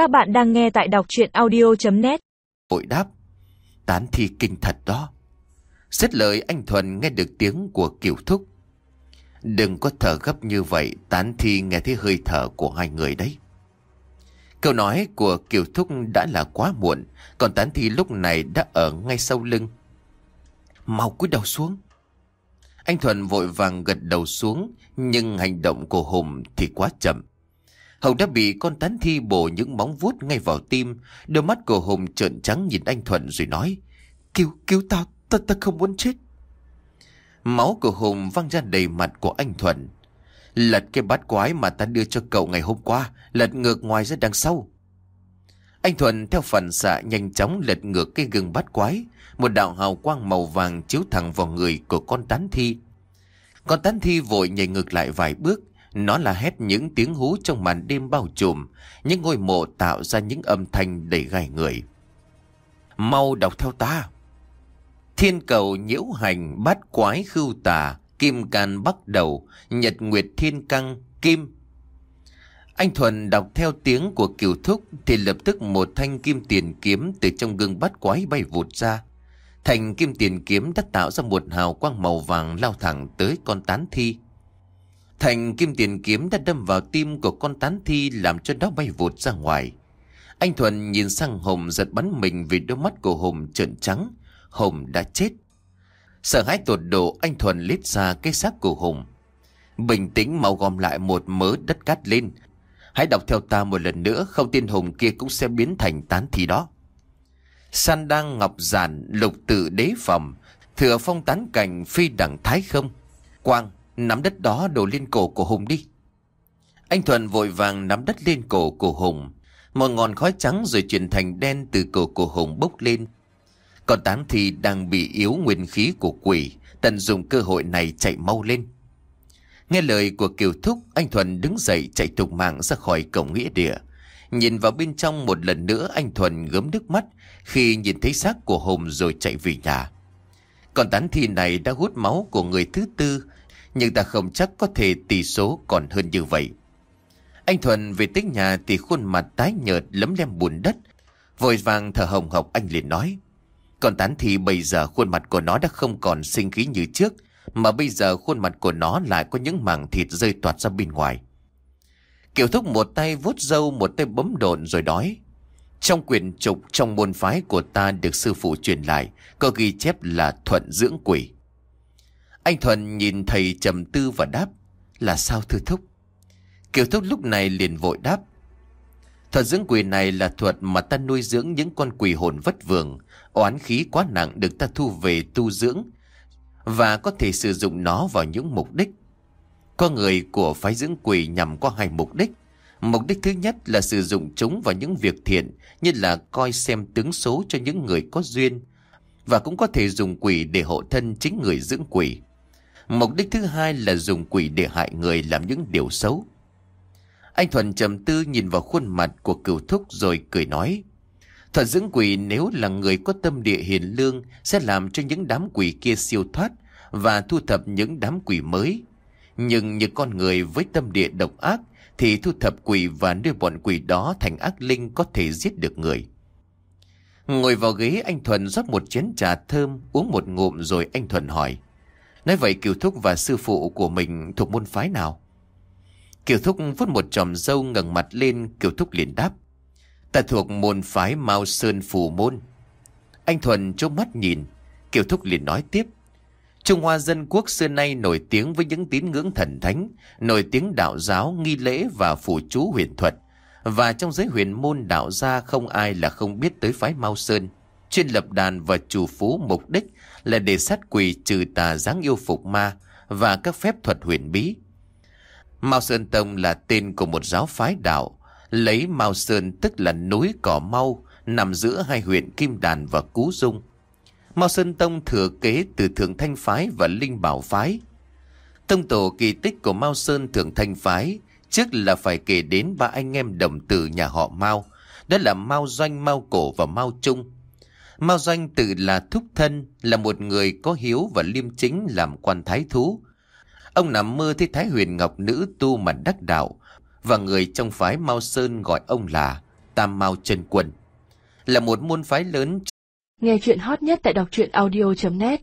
Các bạn đang nghe tại đọc chuyện audio.net Vội đáp, Tán thi kinh thật đó. Xét lời anh Thuần nghe được tiếng của kiểu thúc. Đừng có thở gấp như vậy, Tán thi nghe thấy hơi thở của hai người đấy. Câu nói của Kiều Thúc đã là quá muộn, Còn tán thi lúc này đã ở ngay sau lưng. Mau cúi đầu xuống. Anh Thuần vội vàng gật đầu xuống, Nhưng hành động của Hùng thì quá chậm. Hậu đã bị con tán thi bổ những móng vuốt ngay vào tim. Đôi mắt của Hùng trợn trắng nhìn anh thuận rồi nói Cứu, cứu tao, ta, ta không muốn chết. Máu của Hùng văng ra đầy mặt của anh thuận. Lật cái bát quái mà ta đưa cho cậu ngày hôm qua Lật ngược ngoài ra đằng sau. Anh thuận theo phản xạ nhanh chóng lật ngược cái gừng bát quái. Một đạo hào quang màu vàng chiếu thẳng vào người của con tán thi. Con tán thi vội nhảy ngược lại vài bước. Nó là hét những tiếng hú trong màn đêm bao trùm, Những ngôi mộ tạo ra những âm thanh đầy gai người. Mau đọc theo ta. Thiên cầu nhiễu hành, bát quái khưu tà, Kim can bắt đầu, Nhật nguyệt thiên căng, kim. Anh Thuần đọc theo tiếng của kiều thúc Thì lập tức một thanh kim tiền kiếm Từ trong gương bát quái bay vụt ra. Thành kim tiền kiếm đã tạo ra một hào quang màu vàng lao thẳng tới con tán thi. Thành kim tiền kiếm đã đâm vào tim của con tán thi làm cho nó bay vụt ra ngoài. Anh Thuần nhìn sang Hùng giật bắn mình vì đôi mắt của Hùng trợn trắng. Hùng đã chết. Sợ hãi tột độ, anh Thuần lít ra cái xác của Hùng. Bình tĩnh mau gom lại một mớ đất cát lên. Hãy đọc theo ta một lần nữa, không tin Hùng kia cũng sẽ biến thành tán thi đó. San đang ngọc giản, lục tự đế phẩm, Thừa phong tán cảnh phi đẳng thái không Quang nắm đất đó đổ lên cổ của Hùng đi. Anh Thuần vội vàng nắm đất lên cổ của Hùng. Một ngọn khói trắng rồi chuyển thành đen từ cổ của Hùng bốc lên. Còn tán thì đang bị yếu nguyên khí của quỷ Tận dụng cơ hội này chạy mau lên. Nghe lời của Kiều Thúc Anh Thuần đứng dậy chạy thục mạng ra khỏi cổng nghĩa địa. Nhìn vào bên trong một lần nữa anh Thuần gớm nước mắt khi nhìn thấy xác của Hùng rồi chạy về nhà. Còn tán thi này đã hút máu của người thứ tư, nhưng ta không chắc có thể tỷ số còn hơn như vậy. Anh Thuần về tới nhà thì khuôn mặt tái nhợt lấm lem bùn đất. Vội vàng thở hồng hộc anh liền nói. Còn tán thì bây giờ khuôn mặt của nó đã không còn sinh khí như trước, mà bây giờ khuôn mặt của nó lại có những mảng thịt rơi toạt ra bên ngoài. Kiều Thúc một tay vuốt râu một tay bấm đồn rồi nói. Trong quyền trục trong môn phái của ta được sư phụ truyền lại có ghi chép là thuận dưỡng quỷ. Anh Thuận nhìn thầy trầm tư và đáp là sao thưa Thúc? Kiều Thúc lúc này liền vội đáp. Thuật dưỡng quỷ này là thuật mà ta nuôi dưỡng những con quỷ hồn vất vưởng, oán khí quá nặng được ta thu về tu dưỡng và có thể sử dụng nó vào những mục đích có người của phái dưỡng quỷ nhằm có hai mục đích. Mục đích thứ nhất là sử dụng chúng vào những việc thiện như là coi xem tướng số cho những người có duyên và cũng có thể dùng quỷ để hộ thân chính người dưỡng quỷ. Mục đích thứ hai là dùng quỷ để hại người làm những điều xấu. Anh Thuần trầm tư nhìn vào khuôn mặt của cửu thúc rồi cười nói. Thuật dưỡng quỷ nếu là người có tâm địa hiền lương sẽ làm cho những đám quỷ kia siêu thoát và thu thập những đám quỷ mới nhưng như con người với tâm địa độc ác thì thu thập quỷ và đưa bọn quỷ đó thành ác linh có thể giết được người. Ngồi vào ghế, anh Thuần rót một chén trà thơm, uống một ngụm rồi anh Thuần hỏi. Nói vậy Kiều Thúc và sư phụ của mình thuộc môn phái nào? Kiều Thúc vút một tròm dâu ngẩng mặt lên Kiều Thúc liền đáp. Ta thuộc môn phái Mao Sơn Phù Môn. Anh Thuần trông mắt nhìn. Kiều Thúc liền nói tiếp. Trung Hoa dân quốc xưa nay nổi tiếng với những tín ngưỡng thần thánh, nổi tiếng đạo giáo, nghi lễ và phù chú huyền thuật. Và trong giới huyền môn đạo gia không ai là không biết tới phái Mao Sơn. Chuyên lập đàn và chủ phú mục đích là để sát quỷ trừ tà giáng yêu phục ma và các phép thuật huyền bí. Mao Sơn Tông là tên của một giáo phái đạo, lấy Mao Sơn tức là núi cỏ mau, nằm giữa hai huyện Kim Đàn và Cú Dung. Mao Sơn Tông thừa kế từ Thượng Thanh Phái và Linh Bảo Phái. Tông tổ kỳ tích của Mao Sơn Thượng Thanh Phái trước là phải kể đến ba anh em đồng tử nhà họ Mao, đó là Mao Doanh, Mao Cổ và Mao Trung. Mao Doanh tự là thúc thân, là một người có hiếu và liêm chính làm quan thái thú. Ông nằm mơ thấy Thái Huyền Ngọc nữ tu mà đắc đạo, và người trong phái Mao Sơn gọi ông là Tam Mao Chân Quân. Là một môn phái lớn Nghe chuyện hot nhất tại đọc truyện audio.net